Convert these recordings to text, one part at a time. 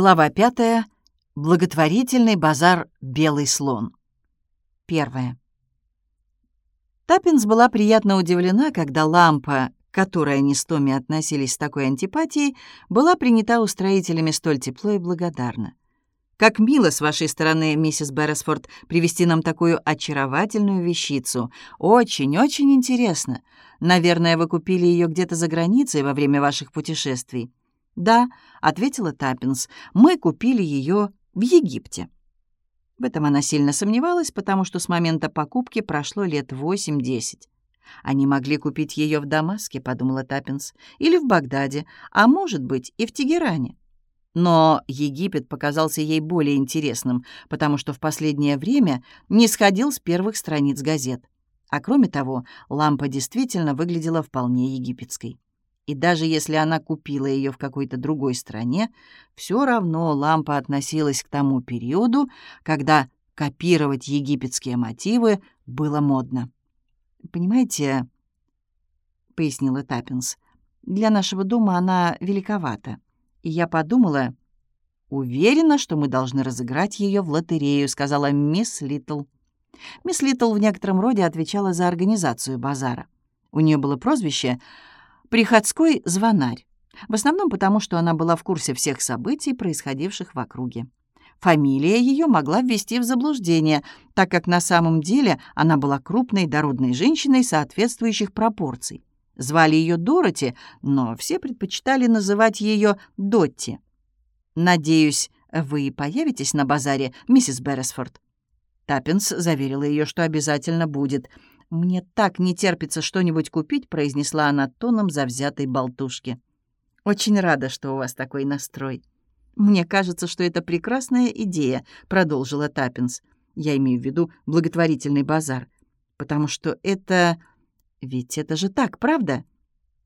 Глава пятая. Благотворительный базар «Белый слон». Первое. Таппинс была приятно удивлена, когда лампа, к которой они с Томми относились с такой антипатией, была принята устроителями столь тепло и благодарна. «Как мило с вашей стороны, миссис Берресфорд, привести нам такую очаровательную вещицу. Очень-очень интересно. Наверное, вы купили ее где-то за границей во время ваших путешествий». «Да», — ответила Таппинс, — «мы купили ее в Египте». В этом она сильно сомневалась, потому что с момента покупки прошло лет восемь-десять. «Они могли купить ее в Дамаске», — подумала Таппинс, «или в Багдаде, а может быть и в Тегеране». Но Египет показался ей более интересным, потому что в последнее время не сходил с первых страниц газет. А кроме того, лампа действительно выглядела вполне египетской. И даже если она купила ее в какой-то другой стране, все равно лампа относилась к тому периоду, когда копировать египетские мотивы было модно. «Понимаете, — пояснила Таппинс, — для нашего дома она великовата. И я подумала, уверена, что мы должны разыграть ее в лотерею, — сказала мисс Литл. Мисс Литл в некотором роде отвечала за организацию базара. У нее было прозвище — приходской звонарь, в основном потому, что она была в курсе всех событий, происходивших в округе. Фамилия ее могла ввести в заблуждение, так как на самом деле она была крупной дородной женщиной соответствующих пропорций. Звали ее Дороти, но все предпочитали называть ее Дотти. «Надеюсь, вы появитесь на базаре, миссис Берресфорд?» Таппинс заверила ее, что обязательно будет — «Мне так не терпится что-нибудь купить», — произнесла она тоном завзятой болтушки. «Очень рада, что у вас такой настрой». «Мне кажется, что это прекрасная идея», — продолжила Таппинс. «Я имею в виду благотворительный базар. Потому что это... Ведь это же так, правда?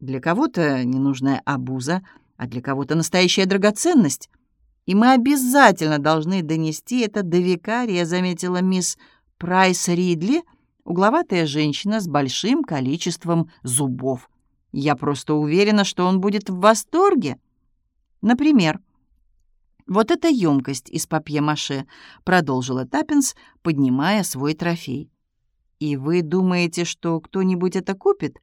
Для кого-то ненужная обуза, а для кого-то настоящая драгоценность. И мы обязательно должны донести это до викария», — заметила мисс Прайс Ридли — угловатая женщина с большим количеством зубов. Я просто уверена, что он будет в восторге. Например, вот эта емкость из папье-маше, продолжила Таппинс, поднимая свой трофей. И вы думаете, что кто-нибудь это купит?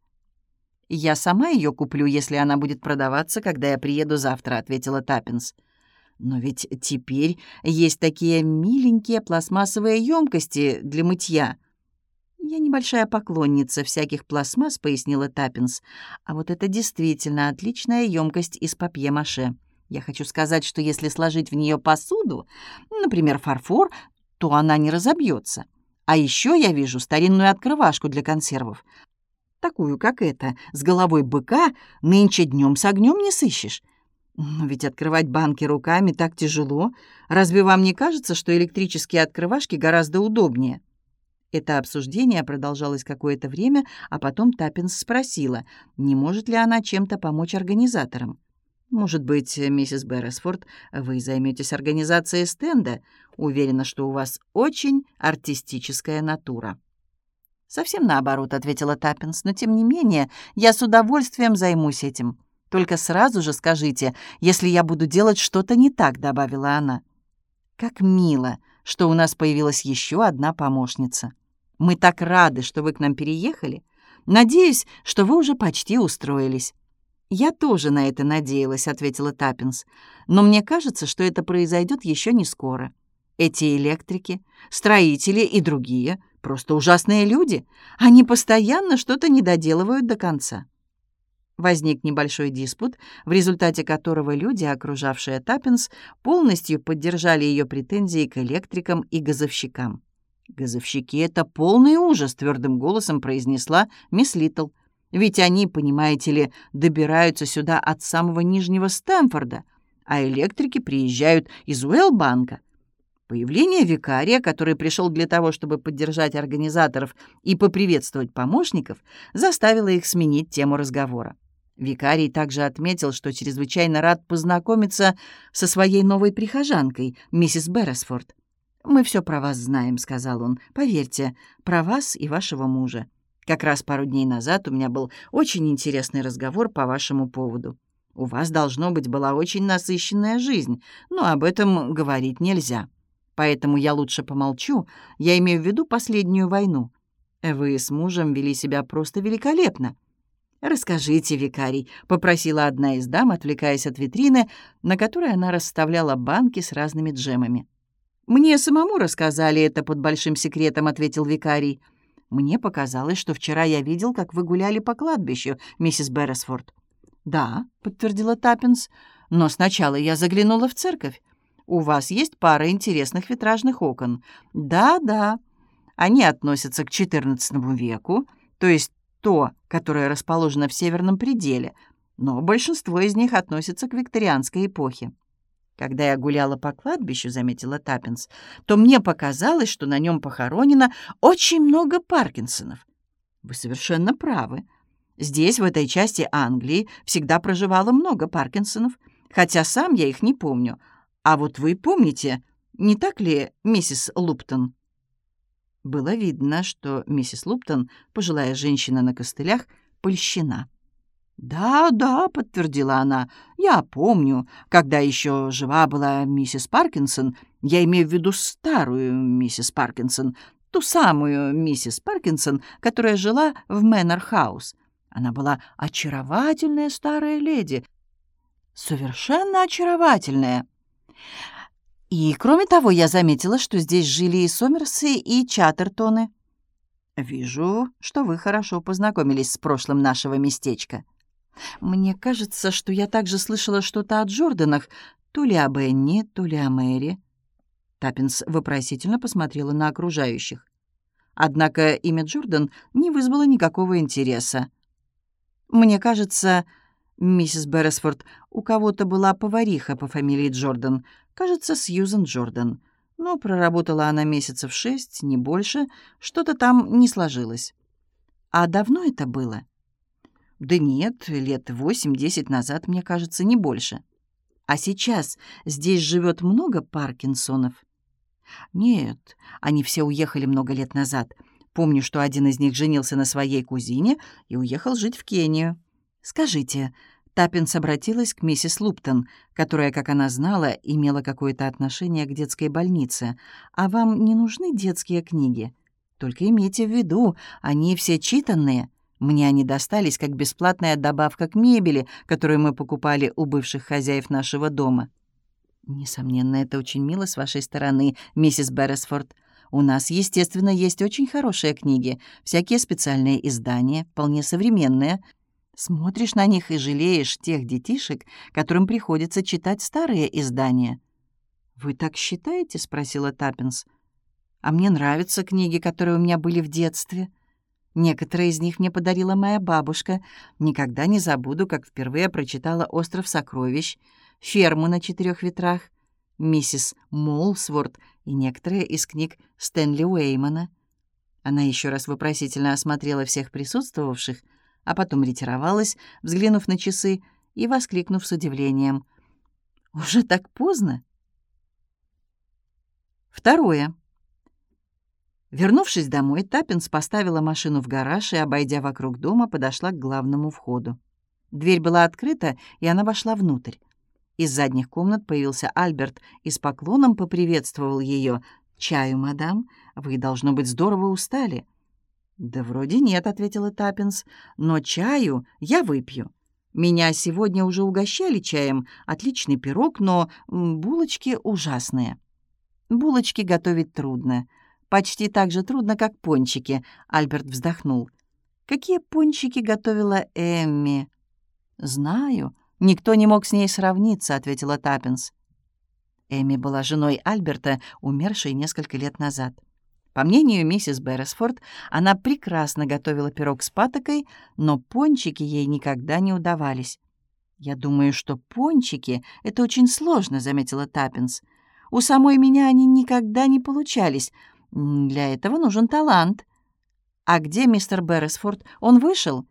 Я сама ее куплю, если она будет продаваться, когда я приеду завтра, ответила Таппинс. Но ведь теперь есть такие миленькие пластмассовые емкости для мытья. «Я небольшая поклонница всяких пластмасс», — пояснила Таппинс. «А вот это действительно отличная емкость из папье-маше. Я хочу сказать, что если сложить в нее посуду, например, фарфор, то она не разобьется. А еще я вижу старинную открывашку для консервов. Такую, как эта, с головой быка, нынче днем с огнем не сыщешь. Но ведь открывать банки руками так тяжело. Разве вам не кажется, что электрические открывашки гораздо удобнее?» Это обсуждение продолжалось какое-то время, а потом Таппинс спросила, не может ли она чем-то помочь организаторам. «Может быть, миссис Берресфорд, вы займетесь организацией стенда? Уверена, что у вас очень артистическая натура». «Совсем наоборот», — ответила Таппинс, «но тем не менее я с удовольствием займусь этим. Только сразу же скажите, если я буду делать что-то не так», — добавила она. «Как мило, что у нас появилась еще одна помощница». Мы так рады, что вы к нам переехали. Надеюсь, что вы уже почти устроились». «Я тоже на это надеялась», — ответила Таппинс. «Но мне кажется, что это произойдет еще не скоро. Эти электрики, строители и другие — просто ужасные люди. Они постоянно что-то не доделывают до конца». Возник небольшой диспут, в результате которого люди, окружавшие Таппинс, полностью поддержали ее претензии к электрикам и газовщикам. «Газовщики — это полный ужас», — твердым голосом произнесла мисс Литл. «Ведь они, понимаете ли, добираются сюда от самого Нижнего Стэнфорда, а электрики приезжают из Уэлбанка. Появление викария, который пришел для того, чтобы поддержать организаторов и поприветствовать помощников, заставило их сменить тему разговора. Викарий также отметил, что чрезвычайно рад познакомиться со своей новой прихожанкой, миссис Берресфорд. «Мы все про вас знаем», — сказал он. «Поверьте, про вас и вашего мужа. Как раз пару дней назад у меня был очень интересный разговор по вашему поводу. У вас, должно быть, была очень насыщенная жизнь, но об этом говорить нельзя. Поэтому я лучше помолчу, я имею в виду последнюю войну. Вы с мужем вели себя просто великолепно. «Расскажите, викарий», — попросила одна из дам, отвлекаясь от витрины, на которой она расставляла банки с разными джемами. «Мне самому рассказали это под большим секретом», — ответил викарий. «Мне показалось, что вчера я видел, как вы гуляли по кладбищу, миссис Берресфорд». «Да», — подтвердила Таппинс, — «но сначала я заглянула в церковь. У вас есть пара интересных витражных окон». «Да, да. Они относятся к XIV веку, то есть то, которое расположено в северном пределе, но большинство из них относятся к викторианской эпохе. Когда я гуляла по кладбищу, заметила Таппинс, то мне показалось, что на нем похоронено очень много Паркинсонов. Вы совершенно правы. Здесь, в этой части Англии, всегда проживало много Паркинсонов, хотя сам я их не помню. А вот вы помните, не так ли, миссис Луптон?» Было видно, что миссис Луптон, пожилая женщина на костылях, польщена. «Да, да», — подтвердила она, — «я помню, когда еще жива была миссис Паркинсон, я имею в виду старую миссис Паркинсон, ту самую миссис Паркинсон, которая жила в Мэнор-хаус. Она была очаровательная старая леди, совершенно очаровательная. И, кроме того, я заметила, что здесь жили и Сомерсы, и Чаттертоны. Вижу, что вы хорошо познакомились с прошлым нашего местечка. Мне кажется, что я также слышала что-то о Джорданах, то ли об Энни, то ли о Мэри. Таппинс вопросительно посмотрела на окружающих. Однако имя Джордан не вызвало никакого интереса. Мне кажется, миссис Берресфорд, у кого-то была повариха по фамилии Джордан, кажется, Сьюзен Джордан. Но проработала она месяцев шесть, не больше, что-то там не сложилось. А давно это было? Да нет, лет восемь-десять назад, мне кажется, не больше. А сейчас здесь живет много Паркинсонов? Нет, они все уехали много лет назад. Помню, что один из них женился на своей кузине и уехал жить в Кению. Скажите, Таппинс обратилась к миссис Луптон, которая, как она знала, имела какое-то отношение к детской больнице. «А вам не нужны детские книги? Только имейте в виду, они все читанные. Мне они достались как бесплатная добавка к мебели, которую мы покупали у бывших хозяев нашего дома». «Несомненно, это очень мило с вашей стороны, миссис Берресфорд. У нас, естественно, есть очень хорошие книги, всякие специальные издания, вполне современные. Смотришь на них и жалеешь тех детишек, которым приходится читать старые издания». «Вы так считаете?» — спросила Таппинс. «А мне нравятся книги, которые у меня были в детстве. Некоторые из них мне подарила моя бабушка. Никогда не забуду, как впервые прочитала «Остров сокровищ», «Ферму на четырех ветрах», «Миссис Молсворт» и некоторые из книг Стэнли Уэймана. Она еще раз вопросительно осмотрела всех присутствовавших — а потом ретировалась, взглянув на часы и воскликнув с удивлением. «Уже так поздно?» Второе. Вернувшись домой, Таппинс поставила машину в гараж и, обойдя вокруг дома, подошла к главному входу. Дверь была открыта, и она вошла внутрь. Из задних комнат появился Альберт и с поклоном поприветствовал ее. «Чаю, мадам? Вы, должно быть, здорово устали». «Да вроде нет», — ответила Таппинс, — «но чаю я выпью. Меня сегодня уже угощали чаем, отличный пирог, но булочки ужасные». «Булочки готовить трудно. Почти так же трудно, как пончики», — Альберт вздохнул. «Какие пончики готовила Эмми?» «Знаю. Никто не мог с ней сравниться», — ответила Таппинс. Эми была женой Альберта, умершей несколько лет назад. По мнению миссис Берресфорд, она прекрасно готовила пирог с патокой, но пончики ей никогда не удавались. «Я думаю, что пончики — это очень сложно», — заметила Таппинс. «У самой меня они никогда не получались. Для этого нужен талант». «А где мистер Берресфорд? Он вышел?»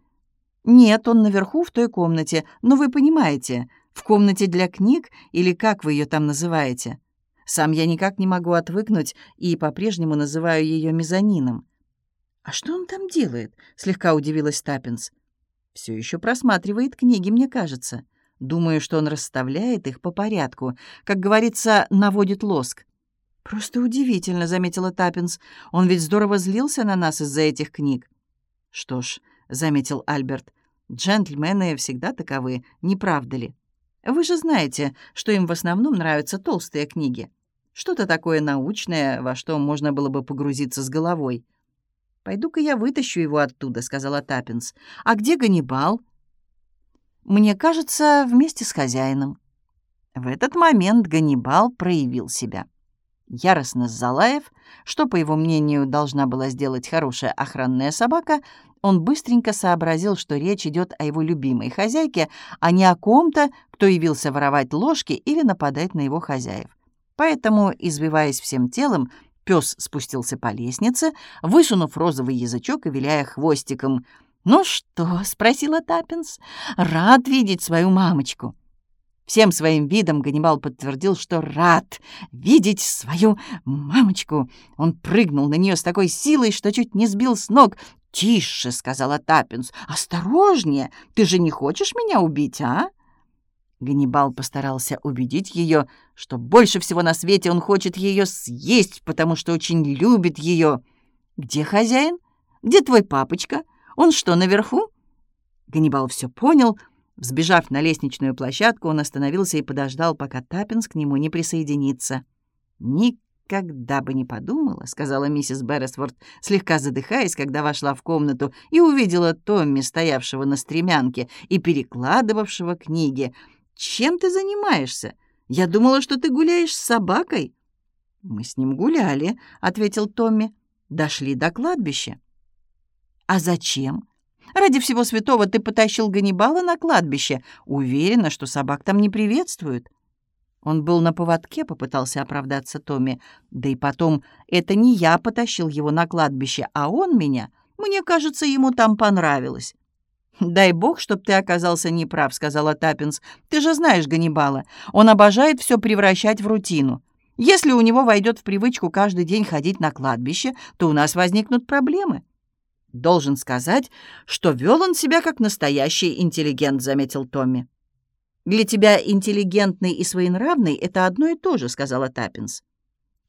«Нет, он наверху в той комнате, но вы понимаете, в комнате для книг или как вы ее там называете?» Сам я никак не могу отвыкнуть и по-прежнему называю ее мезонином. «А что он там делает?» — слегка удивилась Таппинс. «Все еще просматривает книги, мне кажется. Думаю, что он расставляет их по порядку, как говорится, наводит лоск. «Просто удивительно», — заметила Таппинс. «Он ведь здорово злился на нас из-за этих книг». «Что ж», — заметил Альберт, — «джентльмены всегда таковы, не правда ли? Вы же знаете, что им в основном нравятся толстые книги. Что-то такое научное, во что можно было бы погрузиться с головой». «Пойду-ка я вытащу его оттуда», — сказала Таппинс. «А где Ганнибал?» «Мне кажется, вместе с хозяином». В этот момент Ганнибал проявил себя. Яростно залаев, что, по его мнению, должна была сделать хорошая охранная собака, он быстренько сообразил, что речь идет о его любимой хозяйке, а не о ком-то, кто явился воровать ложки или нападать на его хозяев. Поэтому, извиваясь всем телом, пес спустился по лестнице, высунув розовый язычок и виляя хвостиком. «Ну что?» — спросила Таппинс. «Рад видеть свою мамочку». Всем своим видом Ганнибал подтвердил, что рад видеть свою мамочку. Он прыгнул на нее с такой силой, что чуть не сбил с ног. «Тише!» — сказала Таппинс. «Осторожнее! Ты же не хочешь меня убить, а?» Ганнибал постарался убедить ее, что больше всего на свете он хочет ее съесть, потому что очень любит ее. «Где хозяин? Где твой папочка? Он что, наверху?» Ганнибал все понял — Взбежав на лестничную площадку, он остановился и подождал, пока Таппинс к нему не присоединится. «Никогда бы не подумала», — сказала миссис Берресфорд, слегка задыхаясь, когда вошла в комнату и увидела Томми, стоявшего на стремянке и перекладывавшего книги. «Чем ты занимаешься? Я думала, что ты гуляешь с собакой». «Мы с ним гуляли», — ответил Томми. «Дошли до кладбища». «А зачем?» Ради всего святого ты потащил Ганнибала на кладбище. Уверена, что собак там не приветствуют». Он был на поводке, попытался оправдаться Томми. «Да и потом, это не я потащил его на кладбище, а он меня. Мне кажется, ему там понравилось». «Дай бог, чтоб ты оказался неправ», — сказала Таппинс. «Ты же знаешь Ганнибала. Он обожает все превращать в рутину. Если у него войдет в привычку каждый день ходить на кладбище, то у нас возникнут проблемы». «Должен сказать, что вел он себя как настоящий интеллигент», — заметил Томми. «Для тебя интеллигентный и своенравный — это одно и то же», — сказала Таппинс.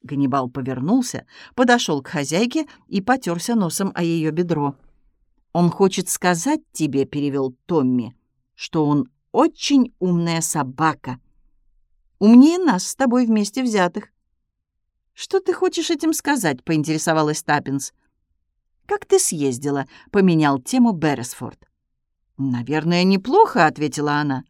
Ганнибал повернулся, подошел к хозяйке и потерся носом о ее бедро. «Он хочет сказать тебе», — перевел Томми, — «что он очень умная собака. Умнее нас с тобой вместе взятых». «Что ты хочешь этим сказать?» — поинтересовалась Таппинс. «Как ты съездила?» — поменял тему Берресфорд. «Наверное, неплохо», — ответила она.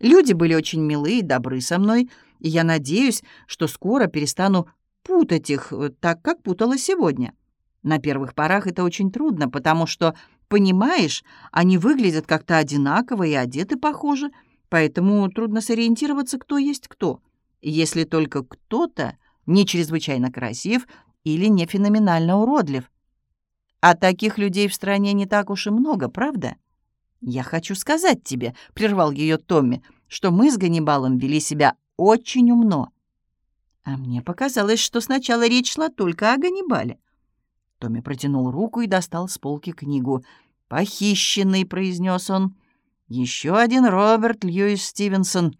«Люди были очень милые и добры со мной, и я надеюсь, что скоро перестану путать их э, так, как путала сегодня. На первых порах это очень трудно, потому что, понимаешь, они выглядят как-то одинаково и одеты похоже, поэтому трудно сориентироваться, кто есть кто, если только кто-то не чрезвычайно красив или не феноменально уродлив. А таких людей в стране не так уж и много, правда? Я хочу сказать тебе, — прервал ее Томми, — что мы с Ганнибалом вели себя очень умно. А мне показалось, что сначала речь шла только о Ганнибале. Томми протянул руку и достал с полки книгу. «Похищенный», — произнес он. «Еще один Роберт Льюис Стивенсон.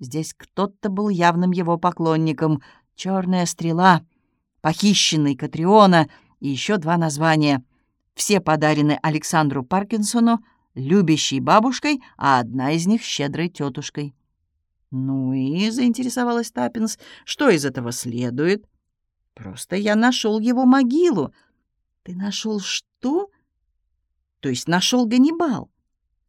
Здесь кто-то был явным его поклонником. Черная стрела, похищенный Катриона и еще два названия. Все подарены Александру Паркинсону, любящей бабушкой, а одна из них — щедрой тетушкой. «Ну и», — заинтересовалась Таппинс, — «что из этого следует?» «Просто я нашел его могилу». «Ты нашел что?» «То есть нашел Ганнибал?»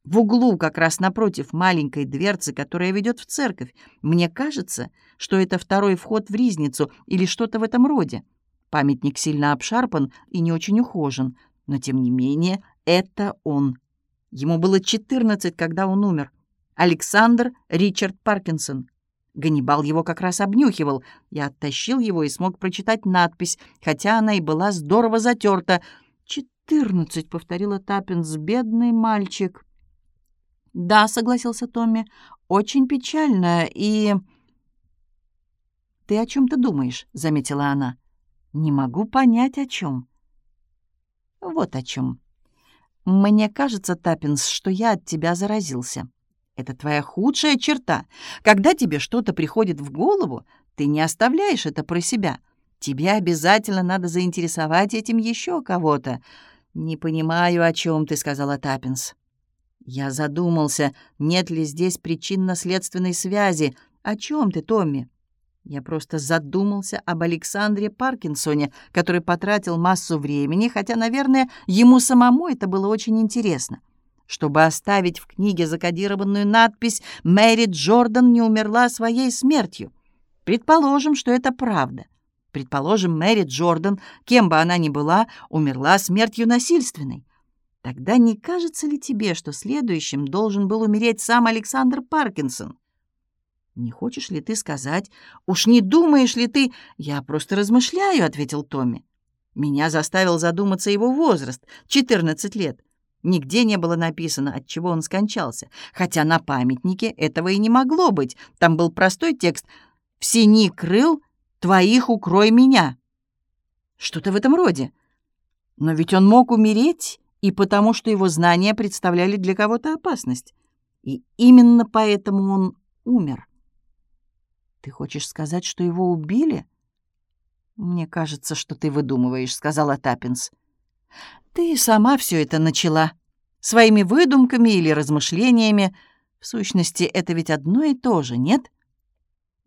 В углу, как раз напротив маленькой дверцы, которая ведет в церковь. Мне кажется, что это второй вход в ризницу или что-то в этом роде. Памятник сильно обшарпан и не очень ухожен, но, тем не менее, это он. Ему было 14, когда он умер. Александр Ричард Паркинсон. Ганнибал его как раз обнюхивал. Я оттащил его и смог прочитать надпись, хотя она и была здорово затерта. «Четырнадцать», — повторила Таппинс, — «бедный мальчик». «Да», — согласился Томми, — «очень печально и...» «Ты о чем-то думаешь?» — заметила она. «Не могу понять, о чем. Вот о чем. Мне кажется, Таппинс, что я от тебя заразился. Это твоя худшая черта. Когда тебе что-то приходит в голову, ты не оставляешь это про себя. Тебе обязательно надо заинтересовать этим еще кого-то. «Не понимаю, о чем ты», — сказала Таппинс. Я задумался, нет ли здесь причинно-следственной связи. О чем ты, Томми? Я просто задумался об Александре Паркинсоне, который потратил массу времени, хотя, наверное, ему самому это было очень интересно. Чтобы оставить в книге закодированную надпись «Мэри Джордан не умерла своей смертью». Предположим, что это правда. Предположим, Мэри Джордан, кем бы она ни была, умерла смертью насильственной. Тогда не кажется ли тебе, что следующим должен был умереть сам Александр Паркинсон? Не хочешь ли ты сказать? Уж не думаешь ли ты? Я просто размышляю, ответил Томми. Меня заставил задуматься его возраст — 14 лет. Нигде не было написано, от чего он скончался, хотя на памятнике этого и не могло быть. Там был простой текст «В сини крыл твоих укрой меня». Что-то в этом роде. Но ведь он мог умереть и потому, что его знания представляли для кого-то опасность. И именно поэтому он умер. «Ты хочешь сказать, что его убили?» «Мне кажется, что ты выдумываешь», — сказала Таппинс. «Ты сама все это начала. Своими выдумками или размышлениями. В сущности, это ведь одно и то же, нет?»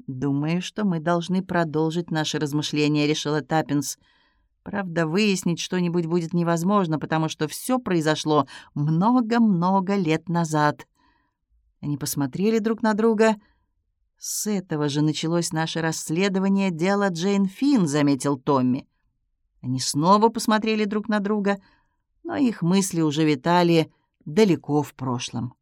«Думаю, что мы должны продолжить наши размышления», — решила Таппинс. Правда, выяснить что-нибудь будет невозможно, потому что все произошло много-много лет назад. Они посмотрели друг на друга. «С этого же началось наше расследование дела Джейн Финн», — заметил Томми. Они снова посмотрели друг на друга, но их мысли уже витали далеко в прошлом.